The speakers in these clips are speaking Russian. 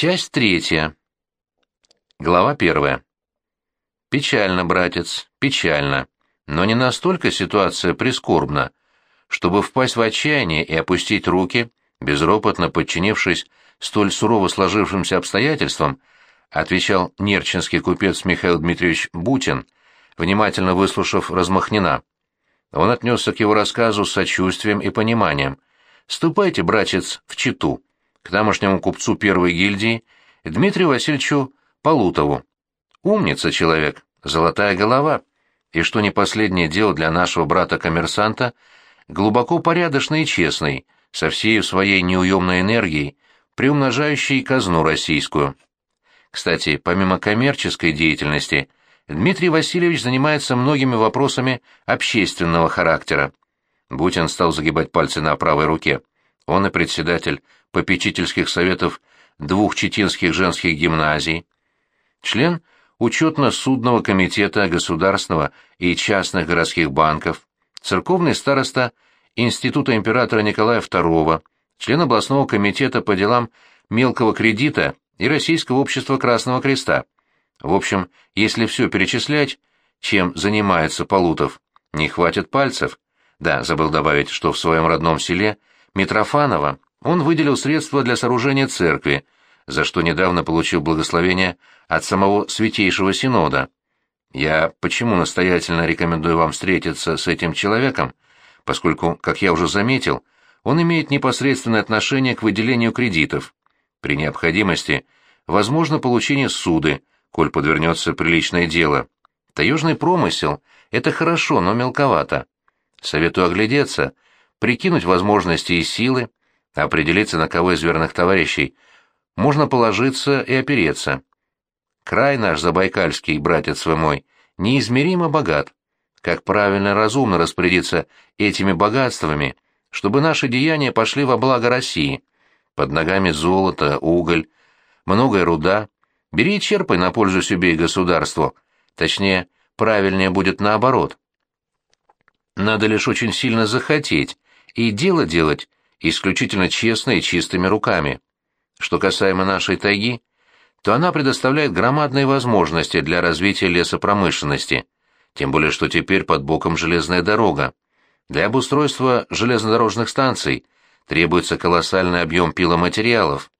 Часть третья. Глава первая. Печально, братец, печально. Но не настолько ситуация прискорбна, чтобы впасть в отчаяние и опустить руки, безропотно подчинившись столь сурово сложившимся обстоятельствам, отвечал нерчинский купец Михаил Дмитриевич Бутин, внимательно выслушав Размахнина. Он отнесся к его рассказу с сочувствием и пониманием. «Ступайте, братец, в Читу, к тамошнему купцу первой гильдии, Дмитрию Васильевичу Полутову. Умница человек, золотая голова, и что не последнее дело для нашего брата-коммерсанта, глубоко порядочный и честный, со всей своей неуемной энергией, приумножающий казну российскую. Кстати, помимо коммерческой деятельности, Дмитрий Васильевич занимается многими вопросами общественного характера. Бутин стал загибать пальцы на правой руке. Он и председатель попечительских советов двух читинских женских гимназий, член учетно-судного комитета государственного и частных городских банков, церковный староста Института императора Николая II, член областного комитета по делам мелкого кредита и Российского общества Красного Креста. В общем, если все перечислять, чем занимается Полутов, не хватит пальцев. Да, забыл добавить, что в своем родном селе Митрофаново он выделил средства для сооружения церкви, за что недавно получил благословение от самого Святейшего Синода. Я почему настоятельно рекомендую вам встретиться с этим человеком, поскольку, как я уже заметил, он имеет непосредственное отношение к выделению кредитов. При необходимости возможно получение суды, коль подвернется приличное дело. Таежный промысел — это хорошо, но мелковато. Советую оглядеться, прикинуть возможности и силы, определиться, на кого из верных товарищей можно положиться и опереться. Край наш забайкальский, братец вы мой, неизмеримо богат. Как правильно и разумно распорядиться этими богатствами, чтобы наши деяния пошли во благо России. Под ногами золото, уголь, многое руда. Бери и черпай на пользу себе и государству. Точнее, правильнее будет наоборот. Надо лишь очень сильно захотеть, и дело делать исключительно честно и чистыми руками. Что касаемо нашей тайги, то она предоставляет громадные возможности для развития лесопромышленности, тем более что теперь под боком железная дорога. Для обустройства железнодорожных станций требуется колоссальный объем пиломатериалов.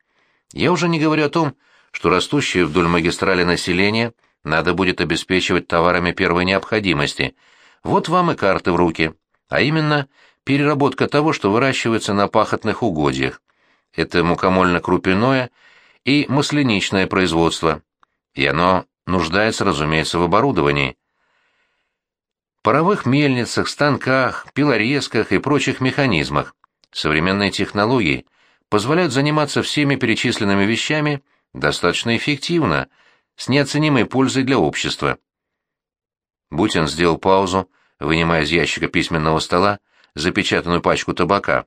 Я уже не говорю о том, что растущее вдоль магистрали население надо будет обеспечивать товарами первой необходимости. Вот вам и карты в руки, а именно переработка того, что выращивается на пахотных угодьях. Это мукомольно-крупяное и масляничное производство. И оно нуждается, разумеется, в оборудовании. Паровых мельницах, станках, пилорезках и прочих механизмах. Современные технологии позволяют заниматься всеми перечисленными вещами достаточно эффективно, с неоценимой пользой для общества. Бутин сделал паузу, вынимая из ящика письменного стола запечатанную пачку табака.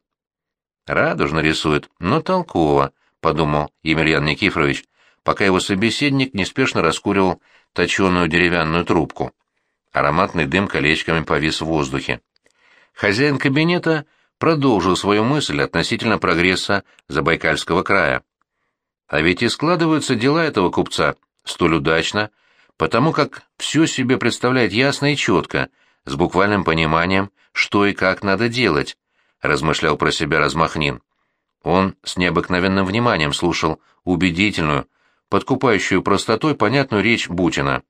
«Радужно рисует, но толково», — подумал Емельян Никифорович, пока его собеседник неспешно раскуривал точеную деревянную трубку. Ароматный дым колечками повис в воздухе. Хозяин кабинета продолжил свою мысль относительно прогресса Забайкальского края. А ведь и складываются дела этого купца столь удачно, потому как все себе представляет ясно и четко, с буквальным пониманием, что и как надо делать, размышлял про себя Размахнин. Он с необыкновенным вниманием слушал убедительную, подкупающую простотой понятную речь Бутина.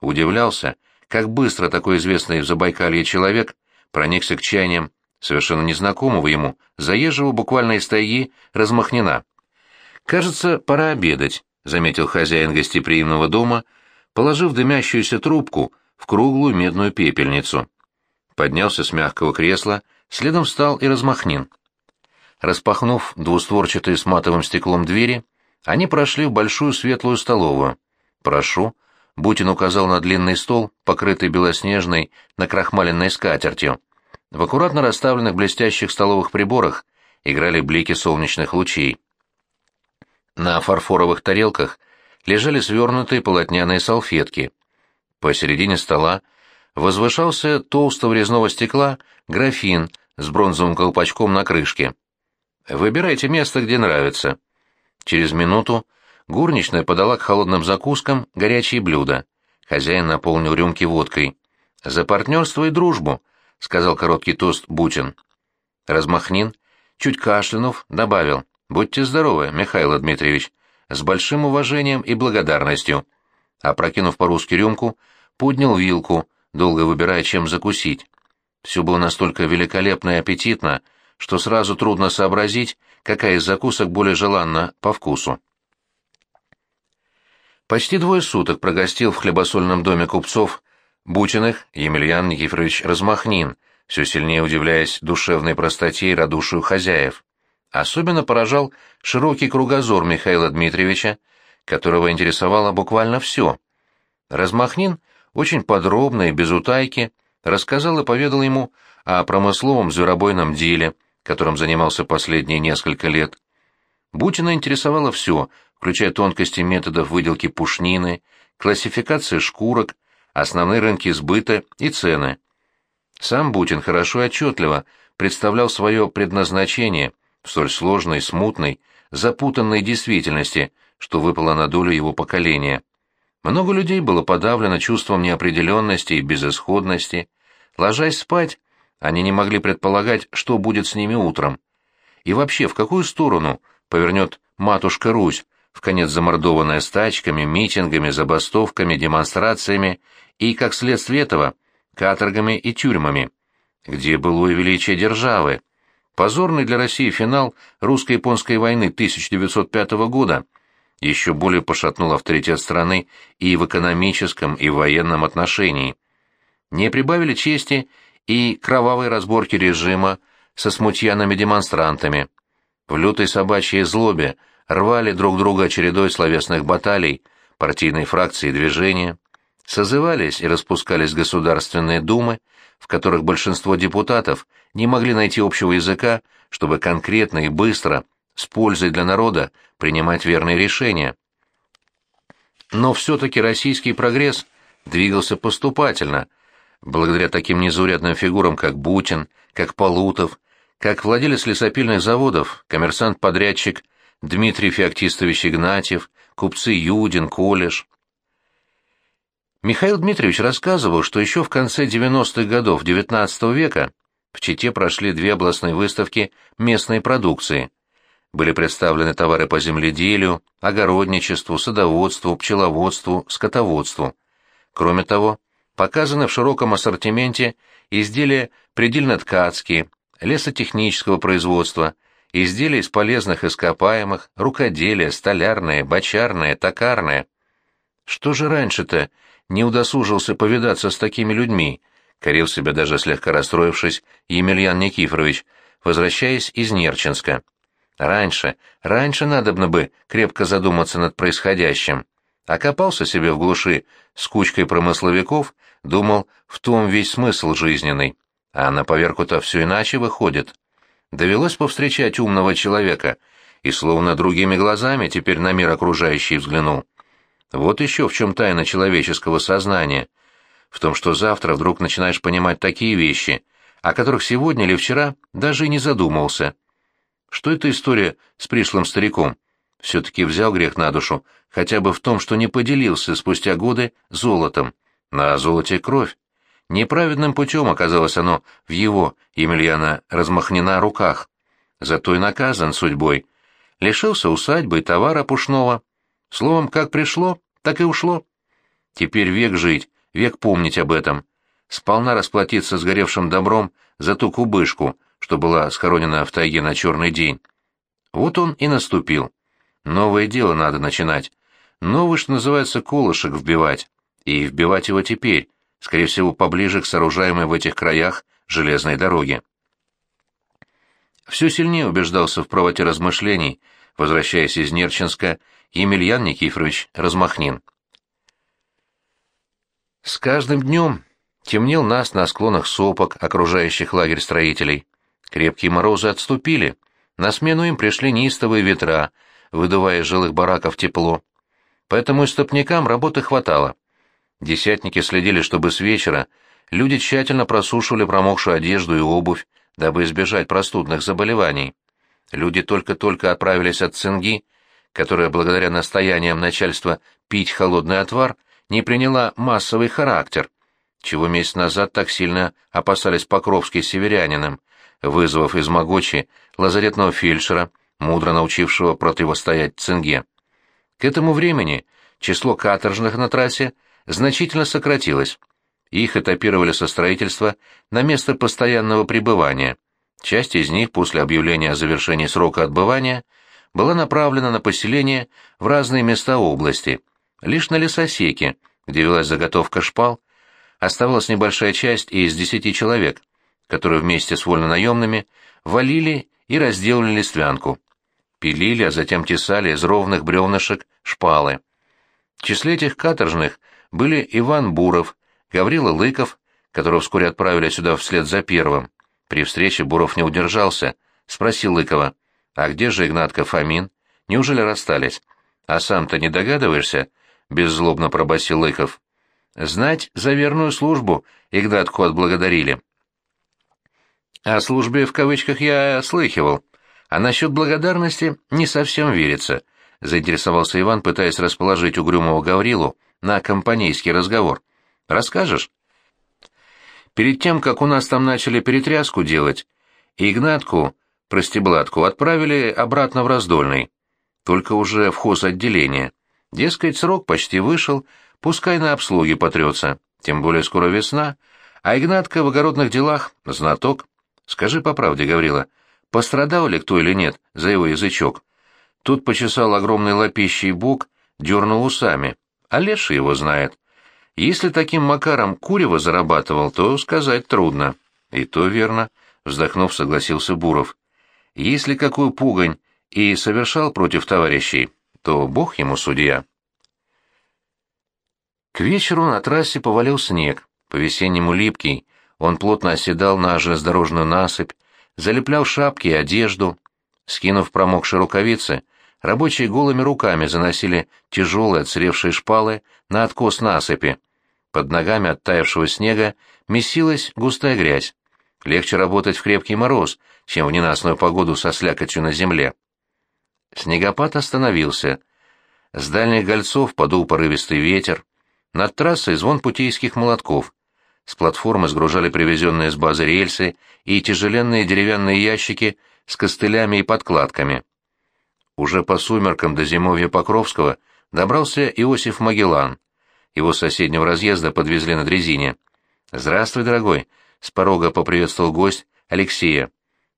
Удивлялся, как быстро такой известный в Забайкалье человек проникся к чаяниям совершенно незнакомого ему, заезжего буквально из тайги Размахнина. «Кажется, пора обедать», — заметил хозяин гостеприимного дома, положив дымящуюся трубку в круглую медную пепельницу поднялся с мягкого кресла, следом встал и размахнин. Распахнув двустворчатые с матовым стеклом двери, они прошли в большую светлую столовую. «Прошу», — Бутин указал на длинный стол, покрытый белоснежной, накрахмаленной скатертью. В аккуратно расставленных блестящих столовых приборах играли блики солнечных лучей. На фарфоровых тарелках лежали свернутые полотняные салфетки. Посередине стола возвышался толстого резного стекла графин с бронзовым колпачком на крышке. «Выбирайте место, где нравится». Через минуту Горничная подала к холодным закускам горячие блюда. Хозяин наполнил рюмки водкой. «За партнерство и дружбу», — сказал короткий тост Бутин. Размахнин, чуть кашлянув, добавил. «Будьте здоровы, Михаил Дмитриевич, с большим уважением и благодарностью». Опрокинув по-русски рюмку, поднял вилку, долго выбирая, чем закусить. Все было настолько великолепно и аппетитно, что сразу трудно сообразить, какая из закусок более желанна по вкусу. Почти двое суток прогостил в хлебосольном доме купцов Бутиных Емельян Никифорович Размахнин, все сильнее удивляясь душевной простоте и радушию хозяев. Особенно поражал широкий кругозор Михаила Дмитриевича, которого интересовало буквально все. Размахнин очень подробно и без утайки рассказал и поведал ему о промысловом зверобойном деле, которым занимался последние несколько лет. Бутина интересовало все, включая тонкости методов выделки пушнины, классификации шкурок, основные рынки сбыта и цены. Сам Бутин хорошо и отчетливо представлял свое предназначение в столь сложной, смутной, запутанной действительности, что выпало на долю его поколения. Много людей было подавлено чувством неопределенности и безысходности. Ложась спать, они не могли предполагать, что будет с ними утром. И вообще, в какую сторону повернет матушка Русь, в конец замордованная стачками, митингами, забастовками, демонстрациями и, как следствие этого, каторгами и тюрьмами. Где было величие державы? Позорный для России финал русско-японской войны 1905 года еще более пошатнул авторитет страны и в экономическом, и в военном отношении. Не прибавили чести и кровавые разборки режима со смутьянами-демонстрантами. В лютой собачьей злобе рвали друг друга чередой словесных баталий, партийные фракции и движения. Созывались и распускались государственные думы, в которых большинство депутатов не могли найти общего языка, чтобы конкретно и быстро, с пользой для народа, принимать верные решения. Но все-таки российский прогресс двигался поступательно, благодаря таким незаурядным фигурам, как Бутин, как Полутов, как владелец лесопильных заводов, коммерсант-подрядчик Дмитрий Феоктистович Игнатьев, купцы Юдин, Колеш. Михаил Дмитриевич рассказывал, что еще в конце 90-х годов XIX века в Чите прошли две областные выставки местной продукции. Были представлены товары по земледелию, огородничеству, садоводству, пчеловодству, скотоводству. Кроме того, показаны в широком ассортименте изделия предельно-ткацкие, лесотехнического производства, изделия из полезных ископаемых, рукоделия, столярные, бочарные, токарные. Что же раньше-то не удосужился повидаться с такими людьми, корил себя даже слегка расстроившись Емельян Никифорович, возвращаясь из Нерчинска. Раньше, раньше надобно бы крепко задуматься над происходящим. Окопался себе в глуши с кучкой промысловиков, думал, в том весь смысл жизненный. А на поверку-то все иначе выходит. Довелось повстречать умного человека, и словно другими глазами теперь на мир окружающий взглянул. Вот еще в чем тайна человеческого сознания. В том, что завтра вдруг начинаешь понимать такие вещи, о которых сегодня или вчера даже и не задумывался. Что эта история с пришлым стариком? Все-таки взял грех на душу, хотя бы в том, что не поделился спустя годы золотом. На золоте кровь. Неправедным путем оказалось оно в его, Емельяна, размахнена руках. Зато и наказан судьбой. Лишился усадьбы и товара пушного. Словом, как пришло, так и ушло. Теперь век жить, век помнить об этом. Сполна расплатиться сгоревшим добром за ту кубышку, что была схоронена в тайге на черный день. Вот он и наступил. Новое дело надо начинать. Новый, что называется, колышек вбивать. И вбивать его теперь, скорее всего, поближе к сооружаемой в этих краях железной дороге. Все сильнее убеждался в правоте размышлений, возвращаясь из Нерчинска, Емельян Никифорович Размахнин. С каждым днем темнел нас на склонах сопок, окружающих лагерь строителей. Крепкие морозы отступили, на смену им пришли неистовые ветра, выдувая из жилых бараков тепло. Поэтому и стопникам работы хватало. Десятники следили, чтобы с вечера люди тщательно просушивали промокшую одежду и обувь, дабы избежать простудных заболеваний. Люди только-только отправились от цинги, которая благодаря настояниям начальства пить холодный отвар не приняла массовый характер, чего месяц назад так сильно опасались Покровский с северянином, вызвав из Могочи лазаретного фельдшера, мудро научившего противостоять цинге. К этому времени число каторжных на трассе значительно сократилось. Их этапировали со строительства на место постоянного пребывания. Часть из них после объявления о завершении срока отбывания была направлена на поселение в разные места области. Лишь на лесосеке, где велась заготовка шпал, оставалась небольшая часть из десяти человек, которые вместе с вольнонаемными валили и разделали листвянку. Пилили, а затем тесали из ровных бревнышек шпалы. В числе этих каторжных были Иван Буров, Гаврила Лыков, которого вскоре отправили сюда вслед за первым. При встрече Буров не удержался, спросил Лыкова, «А где же Игнатка Фомин? Неужели расстались? А сам-то не догадываешься?» — беззлобно пробасил Лыков. Знать за верную службу Игнатку отблагодарили. О службе в кавычках я слыхивал, а насчет благодарности не совсем верится, заинтересовался Иван, пытаясь расположить угрюмого Гаврилу на компанейский разговор. Расскажешь? Перед тем, как у нас там начали перетряску делать, Игнатку, простеблатку, отправили обратно в Раздольный, только уже в хозотделение. Дескать, срок почти вышел, Пускай на обслуге потрется, тем более скоро весна, а Игнатка в огородных делах — знаток. Скажи по правде, Гаврила, пострадал ли кто или нет за его язычок? Тут почесал огромный лапищий бок, дернул усами, а леший его знает. Если таким макаром курево зарабатывал, то сказать трудно. И то верно, вздохнув, согласился Буров. Если какую пугань и совершал против товарищей, то бог ему судья. К вечеру на трассе повалил снег, по-весеннему липкий, он плотно оседал на железнодорожную насыпь, залеплял шапки и одежду. Скинув промокшие рукавицы, рабочие голыми руками заносили тяжелые отсыревшие шпалы на откос насыпи. Под ногами оттаявшего снега месилась густая грязь. Легче работать в крепкий мороз, чем в ненастную погоду со слякотью на земле. Снегопад остановился. С дальних гольцов подул порывистый ветер, над трассой звон путейских молотков. С платформы сгружали привезенные с базы рельсы и тяжеленные деревянные ящики с костылями и подкладками. Уже по сумеркам до зимовья Покровского добрался Иосиф Магеллан. Его с соседнего разъезда подвезли на дрезине. «Здравствуй, дорогой!» — с порога поприветствовал гость Алексея.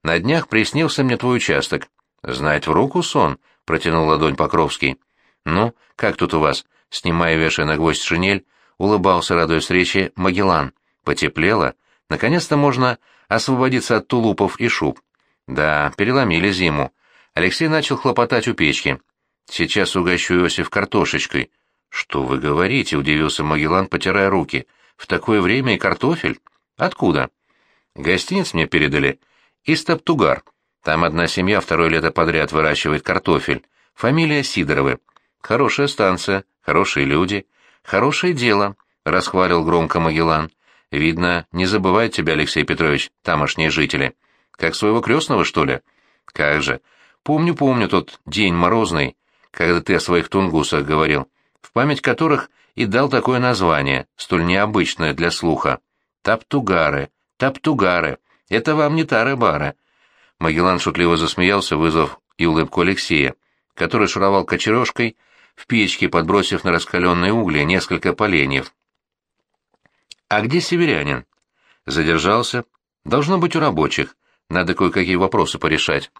«На днях приснился мне твой участок». «Знать в руку сон», — протянул ладонь Покровский. «Ну, как тут у вас?» снимая вешая на гвоздь шинель, улыбался, радуясь встрече, Магеллан. Потеплело. Наконец-то можно освободиться от тулупов и шуб. Да, переломили зиму. Алексей начал хлопотать у печки. Сейчас угощу Иосиф картошечкой. Что вы говорите? удивился Магеллан, потирая руки. В такое время и картофель? Откуда? Гостиниц мне передали. Из Топтугар. Там одна семья второе лето подряд выращивает картофель. Фамилия Сидоровы. Хорошая станция, хорошие люди, хорошее дело, — расхвалил громко Магеллан. Видно, не забывает тебя, Алексей Петрович, тамошние жители. Как своего крестного, что ли? Как же. Помню, помню тот день морозный, когда ты о своих тунгусах говорил, в память которых и дал такое название, столь необычное для слуха. Таптугары, таптугары. Это вам не тары-бары. Магеллан шутливо засмеялся, вызвав и улыбку Алексея, который шуровал кочережкой, в печке, подбросив на раскаленные угли несколько поленьев. «А где северянин?» «Задержался. Должно быть у рабочих. Надо кое-какие вопросы порешать».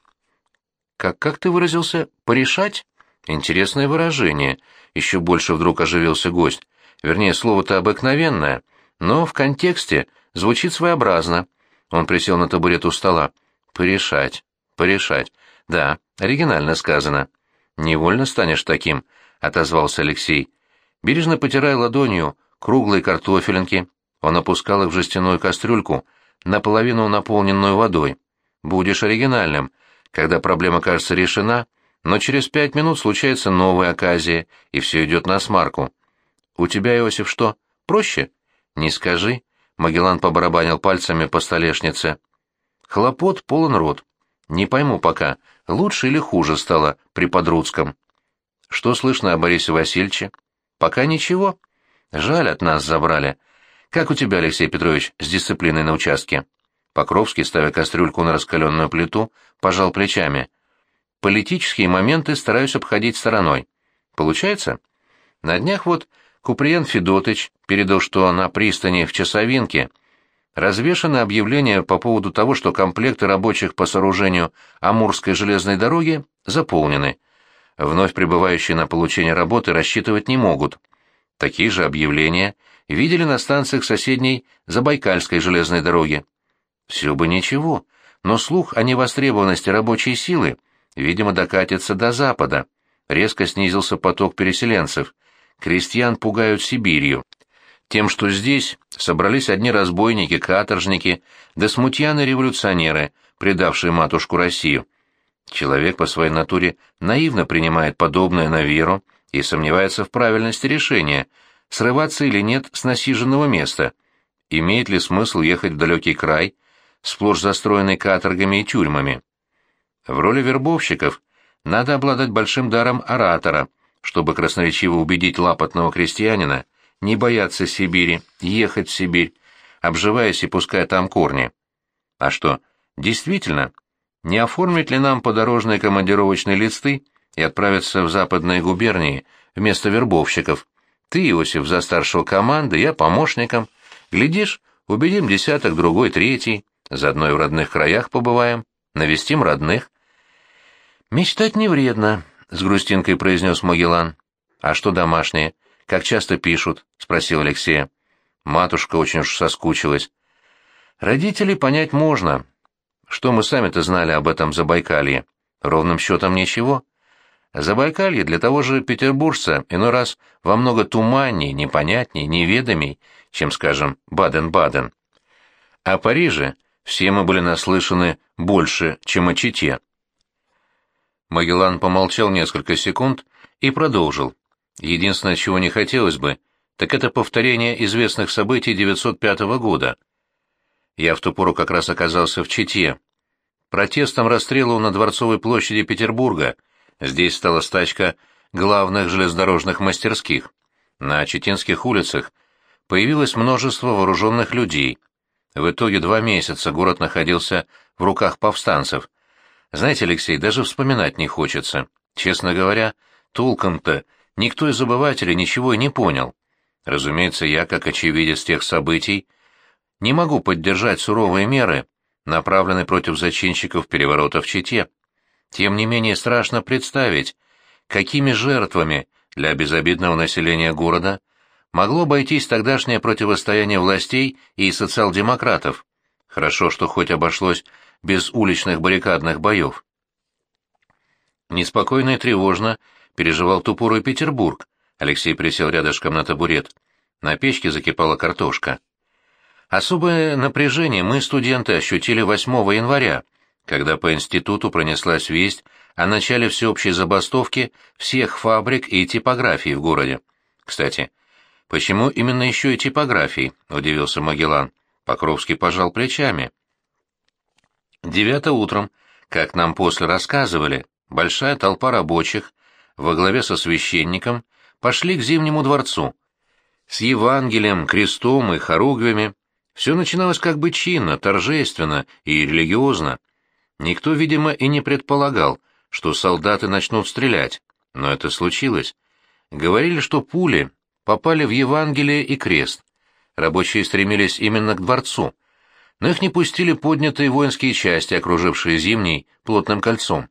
«Как, как ты выразился? Порешать?» «Интересное выражение». Еще больше вдруг оживился гость. Вернее, слово-то обыкновенное, но в контексте звучит своеобразно. Он присел на табурет у стола. «Порешать. Порешать. Да, оригинально сказано. Невольно станешь таким», — отозвался Алексей. Бережно потирая ладонью круглые картофелинки, он опускал их в жестяную кастрюльку, наполовину наполненную водой. «Будешь оригинальным. Когда проблема кажется решена, но через пять минут случается новая оказия, и все идет на смарку. У тебя, Иосиф, что, проще? Не скажи». Магеллан побарабанил пальцами по столешнице. Хлопот полон рот. Не пойму пока, лучше или хуже стало при Подруцком. Что слышно о Борисе Васильевиче? Пока ничего. Жаль, от нас забрали. Как у тебя, Алексей Петрович, с дисциплиной на участке? Покровский, ставя кастрюльку на раскаленную плиту, пожал плечами. Политические моменты стараюсь обходить стороной. Получается? На днях вот Куприен Федотыч передал, что на пристани в Часовинке развешано объявление по поводу того, что комплекты рабочих по сооружению Амурской железной дороги заполнены. Вновь прибывающие на получение работы рассчитывать не могут. Такие же объявления видели на станциях соседней Забайкальской железной дороги. Все бы ничего, но слух о невостребованности рабочей силы, видимо, докатится до Запада. Резко снизился поток переселенцев. Крестьян пугают Сибирью. Тем, что здесь собрались одни разбойники, каторжники, да смутьяны-революционеры, предавшие матушку Россию. Человек по своей натуре наивно принимает подобное на веру и сомневается в правильности решения, срываться или нет с насиженного места, имеет ли смысл ехать в далекий край, сплошь застроенный каторгами и тюрьмами. В роли вербовщиков надо обладать большим даром оратора, чтобы красноречиво убедить лапотного крестьянина не бояться Сибири, ехать в Сибирь, обживаясь и пуская там корни. А что, действительно, не оформить ли нам подорожные командировочные листы и отправиться в западные губернии вместо вербовщиков? Ты, Иосиф, за старшего команды, я помощником. Глядишь, убедим десяток, другой, третий. Заодно и в родных краях побываем, навестим родных. «Мечтать не вредно», — с грустинкой произнес Магеллан. «А что домашние? Как часто пишут?» — спросил Алексей. Матушка очень уж соскучилась. «Родителей понять можно. Что мы сами-то знали об этом Забайкалье? Ровным счетом ничего. Забайкалье для того же петербуржца иной раз во много туманней, непонятней, неведомей, чем, скажем, Баден-Баден. О Париже все мы были наслышаны больше, чем о Чите. Магеллан помолчал несколько секунд и продолжил. Единственное, чего не хотелось бы, так это повторение известных событий 905 года. Я в ту пору как раз оказался в Чите. Протестом расстрелу на Дворцовой площади Петербурга. Здесь стала стачка главных железнодорожных мастерских. На читинских улицах появилось множество вооруженных людей. В итоге два месяца город находился в руках повстанцев. Знаете, Алексей, даже вспоминать не хочется. Честно говоря, толком-то никто из обывателей ничего и не понял. Разумеется, я, как очевидец тех событий, не могу поддержать суровые меры, направленные против зачинщиков переворота в Чите. Тем не менее страшно представить, какими жертвами для безобидного населения города могло обойтись тогдашнее противостояние властей и социал-демократов. Хорошо, что хоть обошлось без уличных баррикадных боев. Неспокойно и тревожно переживал ту Петербург. Алексей присел рядышком на табурет. На печке закипала картошка. Особое напряжение мы, студенты, ощутили 8 января, когда по институту пронеслась весть о начале всеобщей забастовки всех фабрик и типографий в городе. Кстати, почему именно еще и типографий? — удивился Магеллан. Покровский пожал плечами. Девято утром, как нам после рассказывали, большая толпа рабочих во главе со священником пошли к Зимнему дворцу. С Евангелием, крестом и хоругвями. Все начиналось как бы чинно, торжественно и религиозно. Никто, видимо, и не предполагал, что солдаты начнут стрелять, но это случилось. Говорили, что пули попали в Евангелие и крест. Рабочие стремились именно к дворцу — но их не пустили поднятые воинские части, окружившие Зимний плотным кольцом.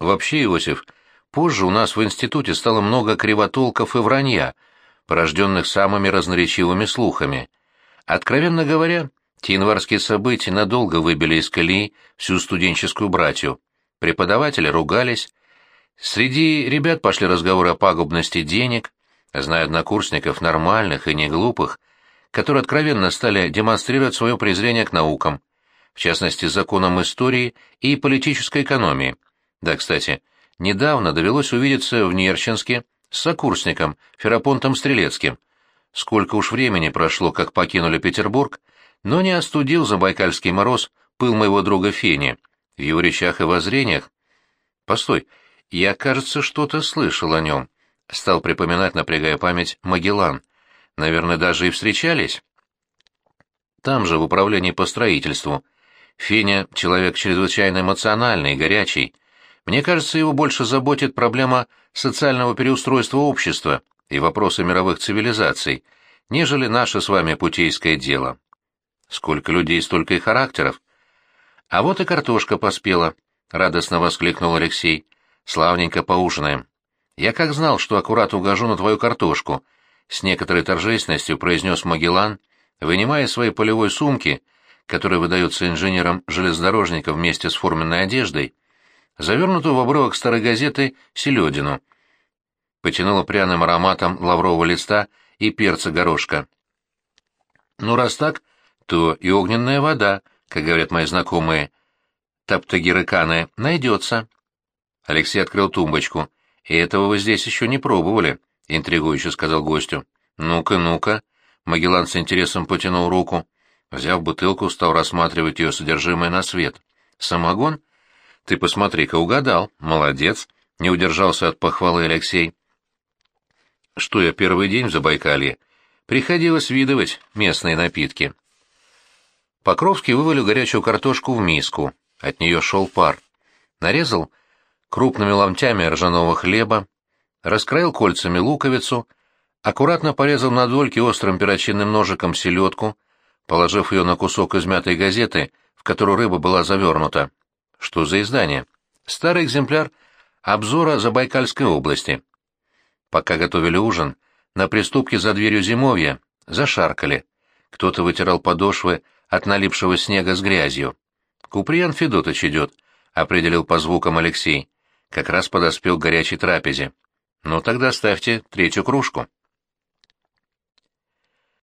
Вообще, Иосиф, позже у нас в институте стало много кривотолков и вранья, порожденных самыми разноречивыми слухами. Откровенно говоря, те январские события надолго выбили из колеи всю студенческую братью. Преподаватели ругались. Среди ребят пошли разговоры о пагубности денег, зная однокурсников нормальных и неглупых, которые откровенно стали демонстрировать свое презрение к наукам, в частности, законам истории и политической экономии. Да, кстати, недавно довелось увидеться в Нерчинске с сокурсником Ферапонтом Стрелецким. Сколько уж времени прошло, как покинули Петербург, но не остудил забайкальский мороз пыл моего друга Фени. В его речах и воззрениях... Постой, Я, кажется, что-то слышал о нем. Стал припоминать, напрягая память, Магеллан. Наверное, даже и встречались. Там же, в управлении по строительству. Феня — человек чрезвычайно эмоциональный, горячий. Мне кажется, его больше заботит проблема социального переустройства общества и вопросы мировых цивилизаций, нежели наше с вами путейское дело. Сколько людей, столько и характеров. А вот и картошка поспела, — радостно воскликнул Алексей. Славненько поужинаем. Я как знал, что аккурат угожу на твою картошку, — с некоторой торжественностью произнес Магеллан, вынимая из своей полевой сумки, которая выдается инженерам-железнодорожникам вместе с форменной одеждой, завернутую в обрывок старой газеты селедину. Потянула пряным ароматом лаврового листа и перца горошка. Ну, раз так, то и огненная вода, как говорят мои знакомые, таптагирыканы, найдется. Алексей открыл тумбочку. «И этого вы здесь еще не пробовали», — интригующе сказал гостю. «Ну-ка, ну-ка». Магеллан с интересом потянул руку. Взяв бутылку, стал рассматривать ее содержимое на свет. «Самогон?» «Ты посмотри-ка, угадал. Молодец!» — не удержался от похвалы Алексей. «Что я первый день в Забайкалье?» Приходилось видывать местные напитки. Покровский вывалил горячую картошку в миску. От нее шел пар. Нарезал крупными ломтями ржаного хлеба, раскроил кольцами луковицу, аккуратно порезал на дольки острым перочинным ножиком селедку, положив ее на кусок измятой газеты, в которую рыба была завернута. Что за издание? Старый экземпляр обзора Забайкальской области. Пока готовили ужин, на приступке за дверью зимовья зашаркали. Кто-то вытирал подошвы от налипшего снега с грязью. «Куприян Федотыч идет», — определил по звукам Алексей. Как раз подоспел к горячей трапезе. «Ну тогда ставьте третью кружку».